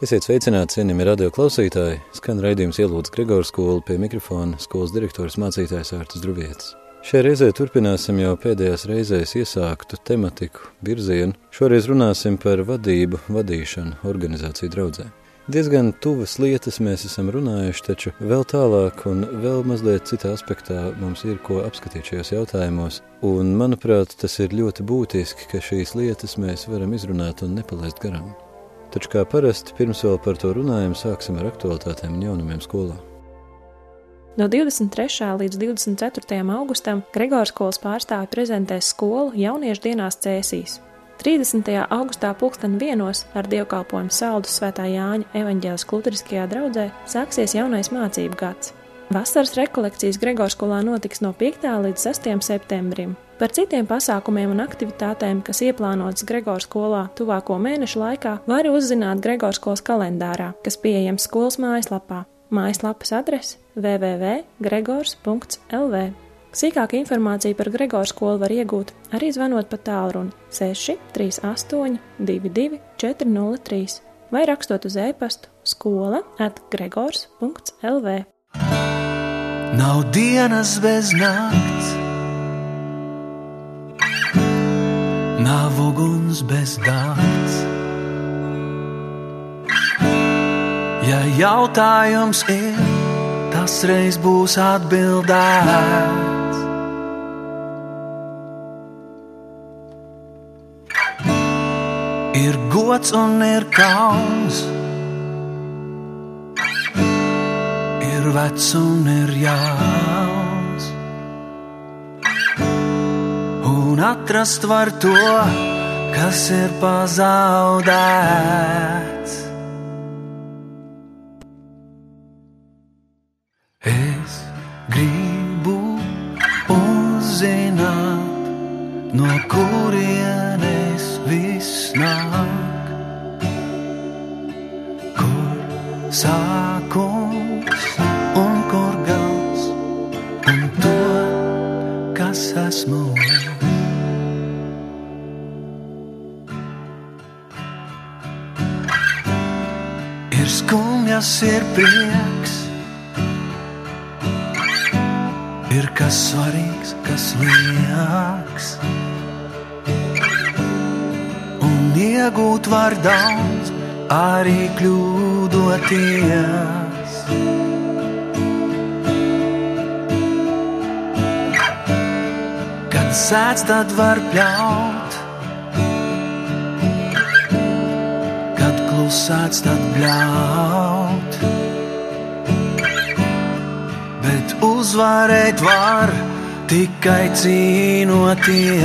Esiet sveicināti, cienījami radio klausītāji. Skan raidījums ielūdz Gregors skolu pie mikrofona skolas direktors mācītājs Ārtas Druvietis. Šajā reizē turpināsim jau pēdējās reizēs iesāktu tematiku virzienu. Šoreiz runāsim par vadību, vadīšanu, organizāciju draudzē. Diezgan tuvas lietas mēs esam runājuši, taču vēl tālāk un vēl mazliet citā aspektā mums ir ko apskatīt šajos jautājumos. Un, manuprāt, tas ir ļoti būtiski, ka šīs lietas mēs varam izrunāt un nepalaist garām. Taču, kā parasti, pirms vēl par to runājam, sāksim ar aktualitātēm un jaunumiem skolā. No 23. līdz 24. augustam Gregors skolas pārstāvi prezentēs skolu jauniešu dienās Cēsīs. 30. augustā pulksten vienos ar dievkalpojumu saldu Svētā Jāņa evaņģēlas klutriskajā draudzē sāksies jaunais mācību gads. Vasaras rekolekcijas Gregors skolā notiks no 5. līdz 6. septembrim. Par citiem pasākumiem un aktivitātēm, kas ieplānotas Gregors skolā tuvāko mēnešu laikā, var uzzināt Gregors skolas kalendārā, kas pieejams skolas mājaslapā. Mājaslapas adrese www.gregors.lv. Sīkāka informācija par Gregors skolu var iegūt arī zvanot pa tālruni 638 22 403 vai rakstot uz e-pastu skola at gregors.lv. Nav dienas bez nakts nav uguns bez dārts. Ja jautājums ir, tas reiz būs atbildēts. Ir gods un ir kauns, ir vecs un ir jauns. Un atrast var to, kas ir pazaudēts. Iegūt var daudz, arī kļūdoties. Kad sēdz, tad var pļaut. klusēts, tad bļaut. Bet uzvarēt var tikai cīnoties.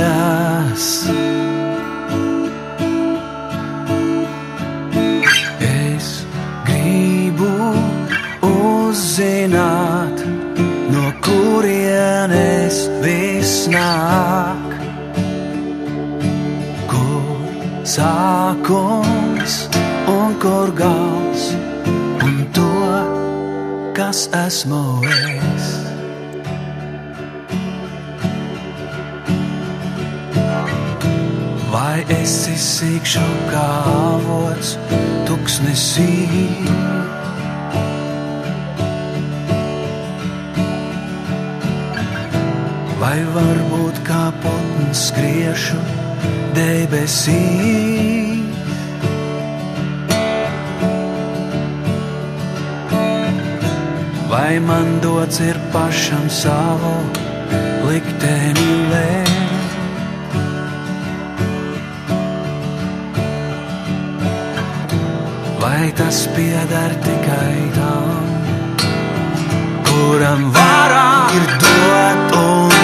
Uzzināt, no kurienes viss nāk. Kur sākums? un kur gals, un to, kas esmu es. Vai esi sīkšu kā avots, tuksnesī? Vai varbūt kā putns skriešu debesīs? Vai man dots ir pašam savu likteni lēkt? Vai tas pieder tikai tam, kuram vairāk ir dot un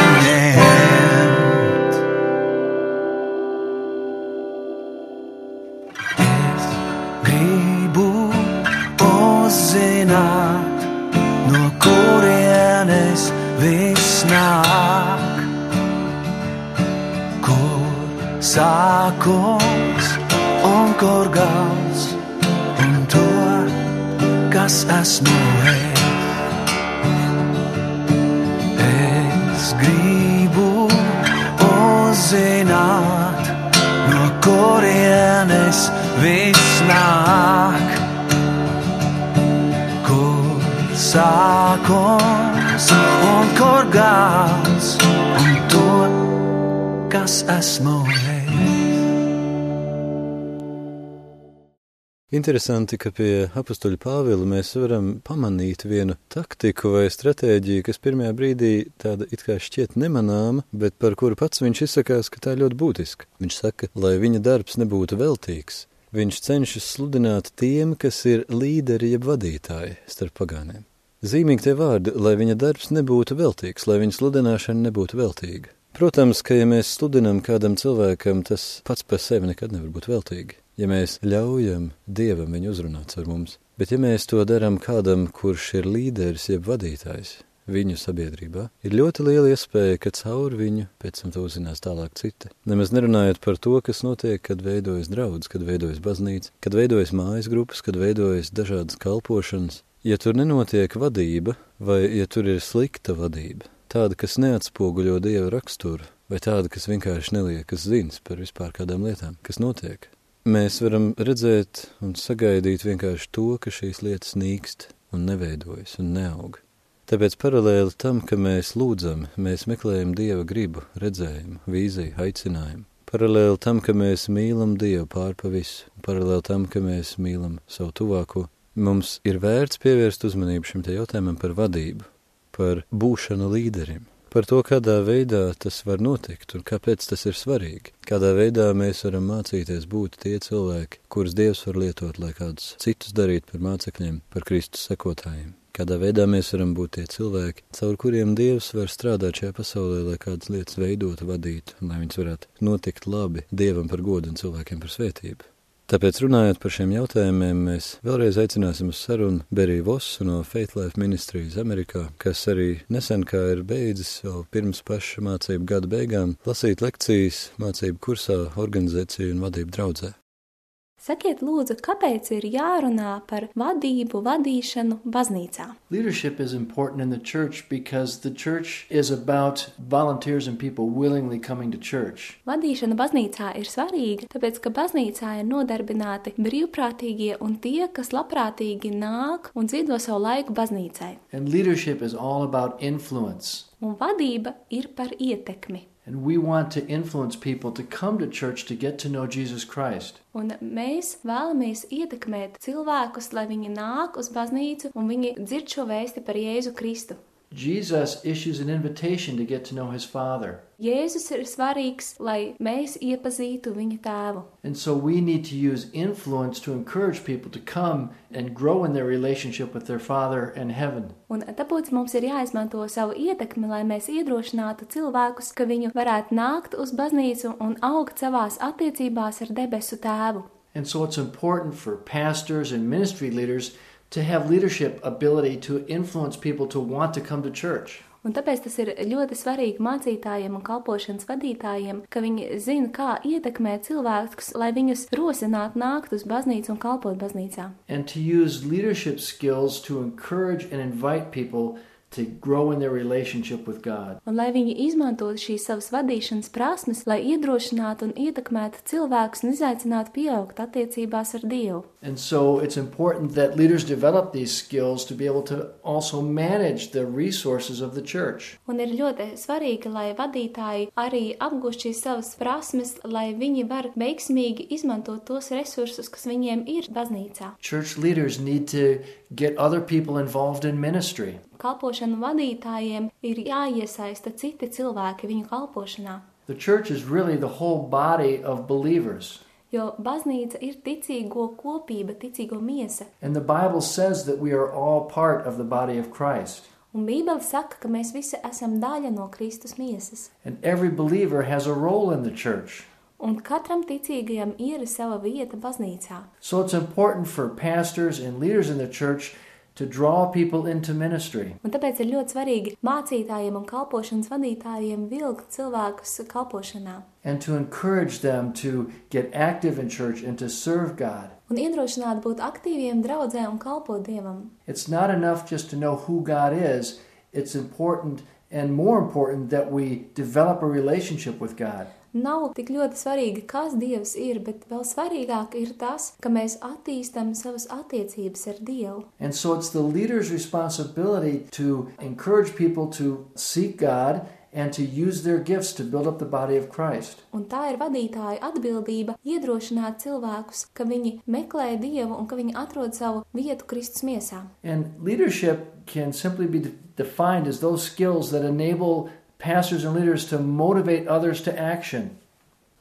esmu es. Es gribu uzzināt, no kurienes viss nāk. Kur sākums un kur gals un to, kas esmu es. Interesanti, ka pie apakstuļa Pāvila mēs varam pamanīt vienu taktiku vai stratēģiju, kas pirmajā brīdī tāda it kā šķiet nemanāma, bet par kuru pats viņš izsakās, ka tā ir ļoti būtiska. Viņš saka, lai viņa darbs nebūtu veltīgs. Viņš cenšas sludināt tiem, kas ir līderi jeb vadītāji starp pagāniem. Zīmīgi tie vārdi, lai viņa darbs nebūtu veltīgs, lai viņa sludināšana nebūtu veltīga. Protams, ka ja mēs sludinām kādam cilvēkam, tas pats par sevi nekad nevar būt veltīgi ja mēs ļaujam Dievam viņu uzrunāt ar mums. Bet ja mēs to darām kādam, kurš ir līderis jeb vadītājs viņu sabiedrībā, ir ļoti liela iespēja, ka caur viņu pēc tam to uzzinās tālāk citi. Nemaz nerunājot par to, kas notiek, kad veidojas draudz, kad veidojas baznīca, kad veidojas mājas grupas, kad veidojas dažādas kalpošanas. Ja tur nenotiek vadība, vai ja tur ir slikta vadība, tāda, kas neatspoguļo Dieva raksturu, vai tāda, kas vienkārši neliekas zins par vispār kādām lietām, kas notiek, Mēs varam redzēt un sagaidīt vienkārši to, ka šīs lietas nīkst un neveidojas un neaug. Tāpēc paralēli tam, ka mēs lūdzam, mēs meklējam Dieva gribu, redzējumu, vīziju, aicinājumu. Paralēli tam, ka mēs mīlam Dievu pār pa visu, paralēli tam, ka mēs mīlam savu tuvāko, mums ir vērts pievērst uzmanību šim te jautājumam par vadību, par būšanu līderim par to, kādā veidā tas var notikt un kāpēc tas ir svarīgi. Kādā veidā mēs varam mācīties būt tie cilvēki, kurus Dievs var lietot, lai kādus citus darītu par mācekļiem, par Kristus sekotājiem. Kādā veidā mēs varam būt tie cilvēki, caur kuriem Dievs var strādāt šajā pasaulē, lai kādas lietas veidotu, vadītu, un lai viņas varētu notikt labi Dievam par godu un cilvēkiem par svētību. Tāpēc runājot par šiem jautājumiem, mēs vēlreiz aicināsim uz sarunu Beriju Vosu no Faith Life Ministries Amerikā, kas arī nesen kā ir beidzis vēl pirms paša mācību gada beigām lasīt lekcijas mācību kursā organizāciju un vadību draudzē. Sakiet, lūdzu, kāpēc ir jārunā par vadību, vadīšanu baznīcā? Leadership is important in the church because the church is about volunteers and people willingly coming to church. Vadīšana baznīcā ir svarīga, tāpēc, ka baznīcā ir nodarbināti brīvprātīgie un tie, kas labprātīgi nāk un ziedo savu laiku baznīcai. And leadership is all about influence. Un vadība ir par ietekmi. And we want to influence people to come to church to get to know Jesus Christ. Un mēs vēlamies ietekmēt cilvēkus, lai viņi nāk uz baznīcu un viņi dzird šo vēsti par Jēzu Kristu. Jesus issues an invitation to get to know his Father. Jēzus ir svarīgs, lai mēs iepazītu viņa tēvu. And so we need to use influence to encourage people to come and grow in their relationship with their Father in heaven. Un tāpēc mums ir jāizmanto savu ietekmi, lai mēs iedrošinātu cilvēkus, ka viņi varētu nākt uz baznīcu un augt savās attiecībās ar debesu tēvu. And so it's important for pastors and ministry leaders to have leadership ability to influence people to want to come to church. Un tāpēc tas ir ļoti svarīgi mācītājiem un kalpošanas vadītājiem, ka viņi zina, kā ietekmēt cilvēkus, lai viņus rosinātu nākt uz baznīcu un kalpot baznīcā. And to use leadership skills to encourage and invite people to grow in their relationship with God. Un lai viņi izmantotu šīs savas vadīšanas prasmes, lai iedrošinātu un ietekmētu cilvēkus un izaicinātu pieaugt attiecībās ar Dievu. And so it's important that leaders develop these skills to be able to also manage the resources of the church. Un ir ļoti svarīgi, lai vadītāji arī apgūst šīs savas prasmes, lai viņi var veiksmīgi izmantot tos resursus, kas viņiem ir baznīcā. Church leaders need to get other people involved in ministry. Kalpošanu vadītājiem ir jāiesaista citi cilvēki viņu kalpošanā. The church is really the whole body of believers. Jo baznīca ir ticīgo kopība, ticīgo miesa. And the Bible says that we are all part of the body of Christ. Un Bībele saka, ka mēs visi esam daļa no Kristus miesas. And every believer has a role in the church. Un katram ticīgajam ir sava vieta baznīcā. So it's important for pastors and leaders in the church to draw people into ministry. Un tāpēc ir ļoti svarīgi mācītājiem un kalpošanas vadītājiem vilkt cilvēkus kalpošanā. And to encourage them to get active in church and to serve God. Un iedrošināt būt aktīviem draudzē un kalpot Dievam. It's not enough just to know who God is, it's important and more important, that we develop a relationship with God. Nav tik ļoti svarīgi, kas Dievs ir, bet vēl svarīgāk ir tas, ka mēs attīstam savas attiecības ar Dievu. And so it's the leader's responsibility to encourage people to seek God and to use their gifts to build up the body of Christ. Un tā ir vadītāja atbildība iedrošināt cilvēkus, ka viņi meklē Dievu un ka viņi atrod savu vietu Kristus miesā. And leadership can simply be de- defined as those skills that enable pastors and leaders to motivate others to action.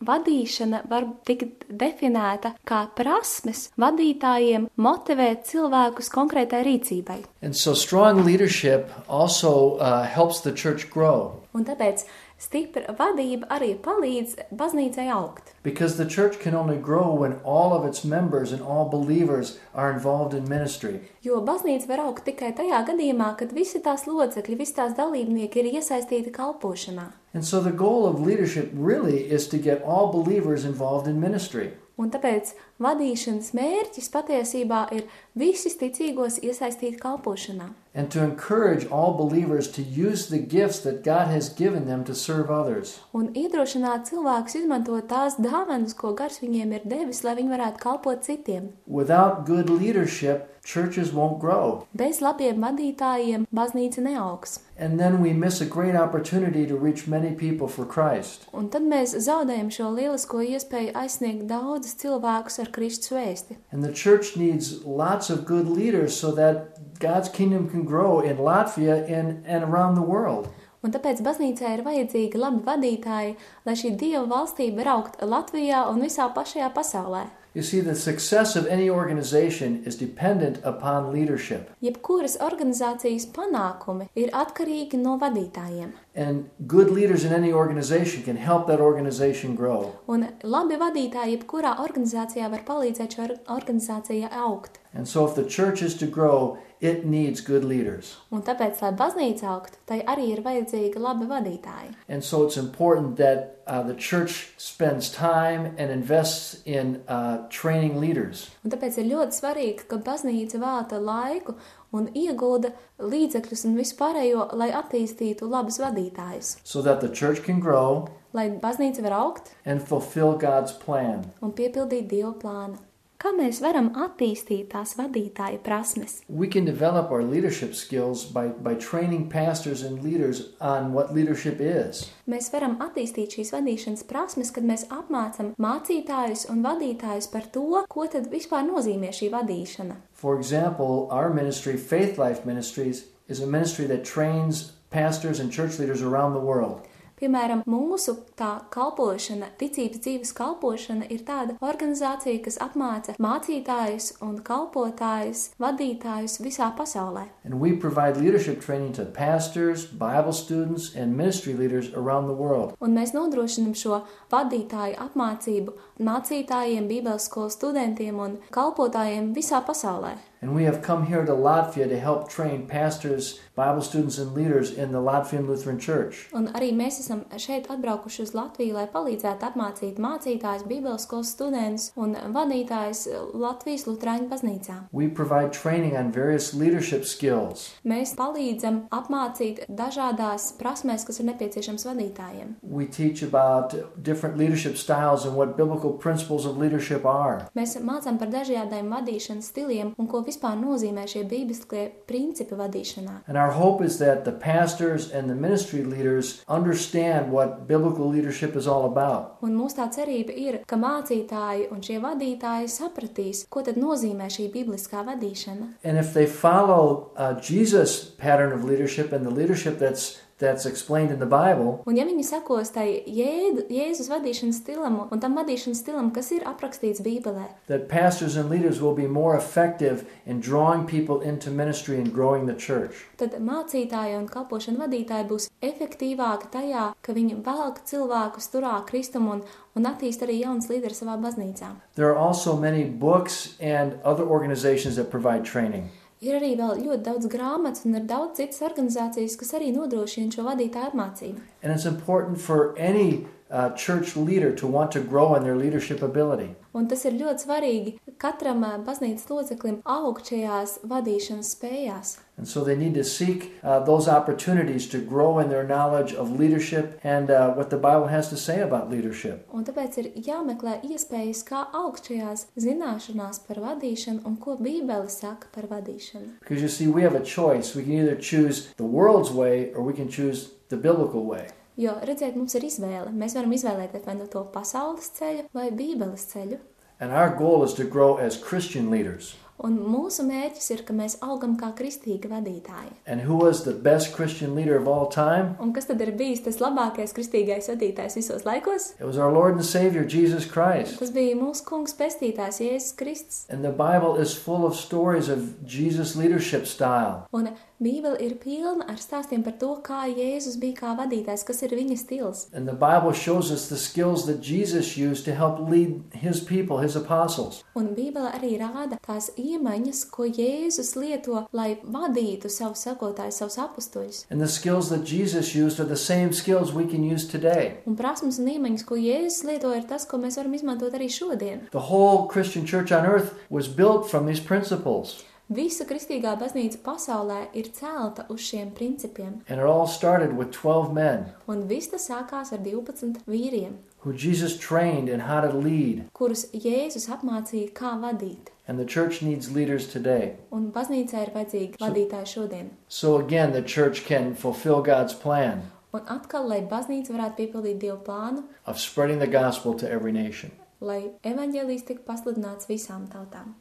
Vadīšana var tikt definēta kā prasmes vadītājiem motivēt cilvēkus konkrētai rīcībai. And so strong leadership also uh, helps the church grow Un tāpēc stipra vadība arī palīdz baznīcai augt. because the church can only grow when all of its members and all believers are involved in ministry. Jo baznīca var augt tikai tajā gadījumā, kad visi tās locekļi, visi tās dalībnieki ir iesaistīti kalpošanā. And so the goal of leadership really is to get all believers involved in ministry. Un tāpēc vadīšanas mērķis patiesībā ir visus ticīgos iesaistīt kalpošanā. and to encourage all believers to use the gifts that God has given them to serve others. Un iedrošināt cilvēkus izmantot tās dāvanas, ko gars viņiem ir devis, lai viņi varētu kalpot citiem. Without good leadership, churches won't grow. Bez labiem vadītājiem baznīca neaugs. And then we miss a great opportunity to reach many people for Christ. Un tad mēs zaudējam šo lielisko iespēju aizsniegt daudzus cilvēkus ar Kristus vēsti. And the church needs lots of good leaders so that God's kingdom can grow in Latvia and, and around the world. Un tāpēc baznīcai ir vajadzīgi labi vadītāji, lai šī dieva valstība var augt Latvijā un visā pašajā pasaulē. You see, the success of any organization is dependent upon leadership. Jebkuras organizācijas panākumi ir atkarīgi no vadītājiem. And good leaders in any organization can help that organization grow. Un labi vadītāji jebkurā organizācijā var palīdzēt šo or- organizācijai augt. And so, if the church is to grow, it needs good leaders. Un tāpēc, lai baznīca augtu, tai arī ir vajadzīgi labi vadītāji. And so, it's important that uh, the church spends time and invests in uh, training leaders. Un tāpēc ir ļoti svarīgi, ka baznīca vēlta laiku un iegulda līdzekļus un vispārējo, lai attīstītu labus vadītājus, so that the church can grow lai baznīca var augt and fulfill God's plan. un piepildīt Dieva plānu. Kā mēs varam attīstīt tās vadītāja prasmes? We can develop our leadership skills by, by training pastors and leaders on what leadership is. Mēs varam attīstīt šīs vadīšanas prasmes, kad mēs apmācam mācītājus un vadītājus par to, ko tad vispār nozīmē šī vadīšana. For example, our ministry, Faith Life Ministries, is a ministry that trains pastors and church leaders around the world. Piemēram, mūsu tā kalpošana, ticības dzīves kalpošana, ir tāda organizācija, kas apmāca mācītājus un kalpotājus, vadītājus visā pasaulē. And we provide leadership training to pastors, Bible students, and ministry leaders around the world. Un mēs nodrošinam šo vadītāju apmācību mācītājiem, Bībeles skolas studentiem un kalpotājiem visā pasaulē. And we have come here to Latvia to help train pastors, Bible students, and leaders in the Latvian Lutheran Church. Un arī mēs esam šeit atbraukuši uz Latviju, lai palīdzētu apmācīt mācītājus, Bībeles skolas studentus un vadītājus Latvijas Lutāņu baznīcā. We provide training on various leadership skills. Mēs palīdzam apmācīt dažādās prasmēs, kas ir nepieciešams vadītājiem. We teach about different leadership styles and what biblical principles of leadership are. Mēs mācām par dažādiem vadīšanas stiliem un ko vispār nozīmē šie bībliskie principi vadīšanā. And our hope is that the pastors and the ministry leaders understand what biblical leadership is all about. Un mūsu tā cerība ir, ka mācītāji un šie vadītāji sapratīs, ko tad nozīmē šī bibliskā vadīšana. And if they follow uh, Jesus' pattern of leadership and the leadership that's that's explained in the Bible, Un ja viņi sekos tai Jēzus vadīšanas stilam un tam vadīšanas stilam, kas ir aprakstīts Bībelē, that pastors and leaders will be more effective in drawing people into ministry and growing the church. tad mācītāji un kalpošana vadītāji būs efektīvāki tajā, ka viņi velk cilvēkus turā Kristum un, un attīst arī savā baznīcā. There are also many books and other organizations that provide training. Ir arī vēl ļoti daudz grāmatas un ir daudz citas organizācijas, kas arī nodrošina šo vadītāju apmācību. And it's important for any uh, church leader to want to grow in their leadership ability. Un tas ir ļoti svarīgi katram ā, baznīcas loceklim augt šajās vadīšanas spējās. And so they need to seek uh, those opportunities to grow in their knowledge of leadership and uh, what the Bible has to say about leadership. Un tāpēc ir jāmeklē iespējas, kā augt šajās zināšanās par vadīšanu un ko Bībele saka par vadīšanu. Because you see, we have a choice. We can either choose the world's way or we can choose the biblical way. Jo, redziet, mums ir izvēle. Mēs varam izvēlēties vai nu to pasaules ceļu vai Bībeles ceļu. And our goal is to grow as Christian leaders. Un mūsu mērķis ir, ka mēs augam kā kristīgi vadītāji. And who was the best Christian leader of all time? Un kas tad ir bijis tas labākais kristīgais vadītājs visos laikos? It was our Lord and Savior, Jesus Christ. Tas bija mūsu kungs pestītājs Jēzus Kristus. And the Bible is full of stories of Jesus' leadership style. Un Bībele ir pilna ar stāstiem par to, kā Jēzus bija kā vadītājs, kas ir viņa stils. And the Bible shows us the skills that Jesus used to help lead his people, his apostles. Un Bībele arī rāda tās iemaņas, ko Jēzus lieto, lai vadītu savus sekotājus, savus apstuļus. And the skills that Jesus used are the same skills we can use today. Un prasmes un iemaņas, ko Jēzus lieto, ir tas, ko mēs varam izmantot arī šodien. The whole Christian church on earth was built from these principles. Visa kristīgā baznīca pasaulē ir celta uz šiem principiem, And it all started with 12 men un viss tas sākās ar 12 vīriem, who Jesus trained in how to lead. kurus Jēzus apmācīja, kā vadīt. And the church needs leaders today. Un baznīcā ir vajadzīgi vadītāji šodien. So again, the church can fulfill God's plan Un atkal, lai baznīca varētu piepildīt Dieva plānu, of spreading the gospel to every nation. lai evaņģēlīs tiktu pasludināts visām tautām.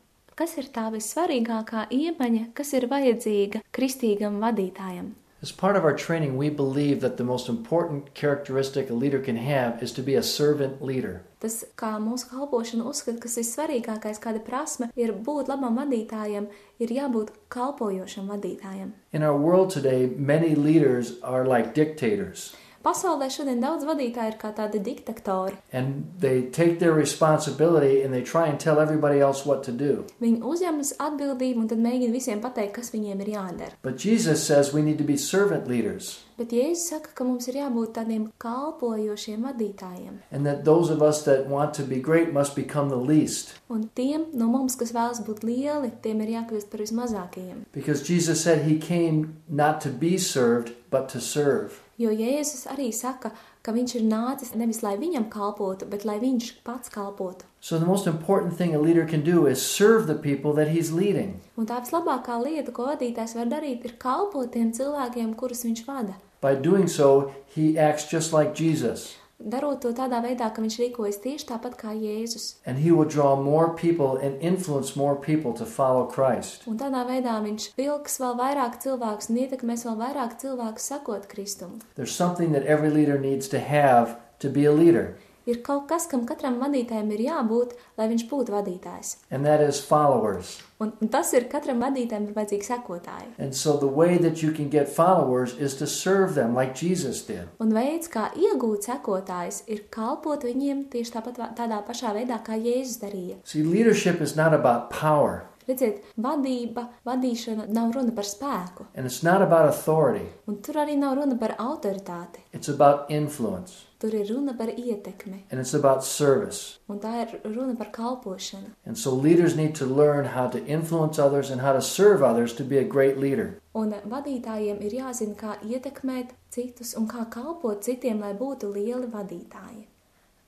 Kas ir tā vissvarīgākā iemaņa, kas ir vajadzīga kristīgam vadītājam? As part of our training, we believe that the most important characteristic a leader can have is to be a servant leader. Tas, kā mūsu kalpošana uzskata, kas ir svarīgākais, kāda prasme ir būt labam vadītājam, ir jābūt kalpojošam vadītājam. In our world today, many leaders are like dictators, Pasaulē šodien daudz vadītāju ir kā tādi diktatori. and they take their responsibility and they try and tell everybody else what to do. Viņi uzņemas atbildību un tad mēģina visiem pateikt, kas viņiem ir jādara. But Jesus says we need to be servant leaders, Bet Jēzus saka, ka mums ir jābūt tādiem kalpojošiem vadītājiem. and that those of us that want to be great must become the least. Un tiem no mums, kas vēlas būt lieli, tiem ir jākļūst par vismazākajiem. Because Jesus said he came not to be served, but to serve. Jo Jēzus arī saka, ka viņš ir nācis nevis lai viņam kalpotu, bet lai viņš pats kalpotu. So the most important thing a leader can do is serve the people that he's leading. Un tā vislabākā lieta, ko vadītājs var darīt, ir kalpot tiem cilvēkiem, kurus viņš vada. By doing so, he acts just like Jesus, Darot to tādā veidā, ka viņš rīkojas tieši tāpat kā Jēzus. and he will draw more people and influence more people to follow Christ. Un tādā veidā viņš vilks vēl vairāk cilvēkus un ietekmēs vēl vairāk cilvēkus sakot Kristum. There's something that every leader needs to have to be a leader, Ir kaut kas, kam katram vadītājam ir jābūt, lai viņš būtu vadītājs. and that is followers. Un, un tas ir katram vadītājam ir vajadzīgi sekotāji. And so the way that you can get followers is to serve them like Jesus did. Un veids, kā iegūt sekotājus, ir kalpot viņiem tieši tāpat tādā pašā veidā, kā Jēzus darīja. See, leadership is not about power, Redziet, vadība, vadīšana nav runa par spēku, and it's not about authority. un tur arī nav runa par autoritāti. It's about influence, Tur ir runa par ietekmi, and it's about service. un tā ir runa par kalpošanu. And so leaders need to learn how to influence others and how to serve others to be a great leader. Un vadītājiem ir jāzina, kā ietekmēt citus un kā kalpot citiem, lai būtu lieli vadītāji.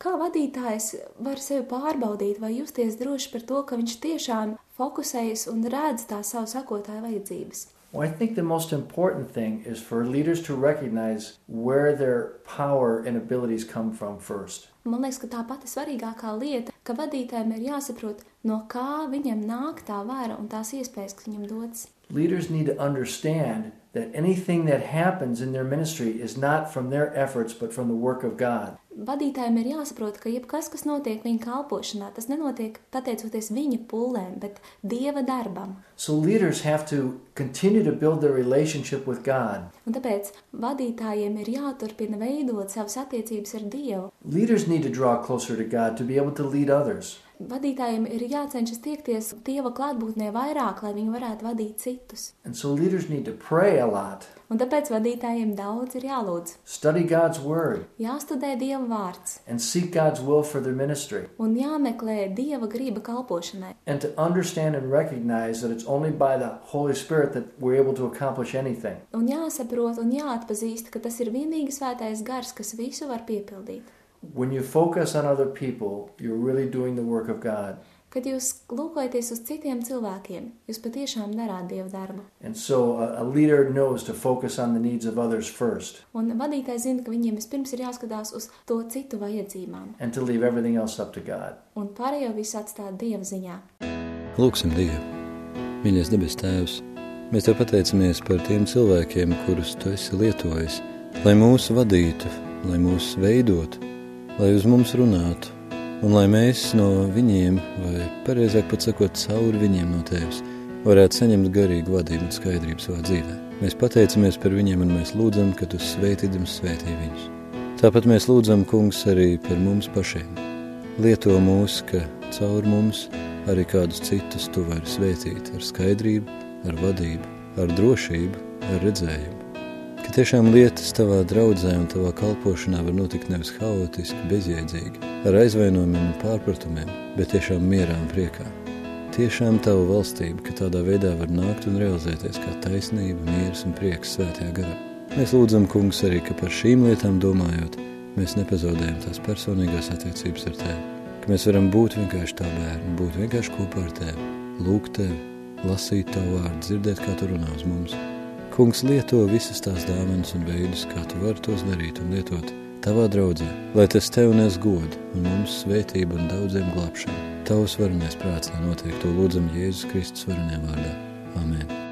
Kā vadītājs var sevi pārbaudīt vai justies droši par to, ka viņš tiešām fokusējas un redz tās savu sakotāju vajadzības? Well, I think the most important thing is for leaders to recognize where their power and abilities come from first. Man liekas, ka tā pati svarīgākā lieta, ka vadītājiem ir jāsaprot, no kā viņam nāk tā vara un tās iespējas, kas viņam. Leaders need to understand that anything that happens in their ministry is not from their efforts but from the work of God. Vadītājiem ir jāsaprot, ka jebkas, kas notiek viņa kalpošanā, tas nenotiek pateicoties viņa pūlēm, bet dieva darbam. So leaders have to continue to build their relationship with God. Un tāpēc vadītājiem ir jāturpina veidot savas attiecības ar Dievu. Leaders need to draw closer to God to be able to lead others. Vadītājiem ir jācenšas tiekties Dieva klātbūtnē vairāk, lai viņi varētu vadīt citus. And so leaders need to pray a lot. Un tāpēc vadītājiem daudz ir jālūdz, Study God's Word jāstudē Dieva vārds and seek God's will for their ministry. un jāmeklē Dieva grība kalpošanai. And to understand and recognize that it's only by the Holy Spirit that we're able to accomplish anything. Un jāsaprot un jāatpazīst, ka tas ir vienīgi svētais gars, kas visu var piepildīt. When you focus on other people, you're really doing the work of God. Kad jūs lūkojaties uz citiem cilvēkiem, jūs patiešām darāt Dieva darbu. And so a, a leader knows to focus on the needs of others first Un vadītājs zina, ka viņiem vispirms ir jāskatās uz to citu vajadzībām, and to leave everything else up to God. un pārējo visu atstāt Dieva ziņā. Lūksim Dievu! Mīļais debes Tēvs, mēs Tev pateicamies par tiem cilvēkiem, kurus Tu esi lietojis, lai mūs vadītu, lai mūs veidotu, lai uz mums runātu, un lai mēs no viņiem, vai pareizāk pat sakot, cauri viņiem no Tevis, varētu saņemt garīgu vadību un skaidrību savā dzīvē. Mēs pateicamies par viņiem un mēs lūdzam, ka Tu svētīdams svētī viņus. Tāpat mēs lūdzam, kungs, arī par mums pašiem. Lieto mūs, ka caur mums arī kādus citus tu vari svētīt ar skaidrību, ar vadību, ar drošību, ar redzējumu. Ka tiešām lietas tavā draudzē un tavā kalpošanā var notikt nevis haotiski, bezjēdzīgi, ar aizvainojumiem un pārpratumiem, bet tiešām mierā un priekā. Tiešām tava valstība, ka tādā veidā var nākt un realizēties kā taisnība, miers un prieks svētajā garā. Mēs lūdzam, kungs, arī, ka par šīm lietām domājot, mēs nepazaudējam tās personīgās attiecības ar tevi. Ka mēs varam būt vienkārši tā bērni, būt vienkārši kopā ar tevi, lūgt tevi, lasīt tavu vārdu, dzirdēt, kā tu runā uz mums. Kungs lieto visas tās dāvanas un veidus, kā tu vari tos darīt un lietot tavā draudzē, lai tas tev nes godu un mums svētība un daudziem glābšanu. Tavs varenais prāts, lai notiek to lūdzam Jēzus Kristus varenajā vārdā. Amen.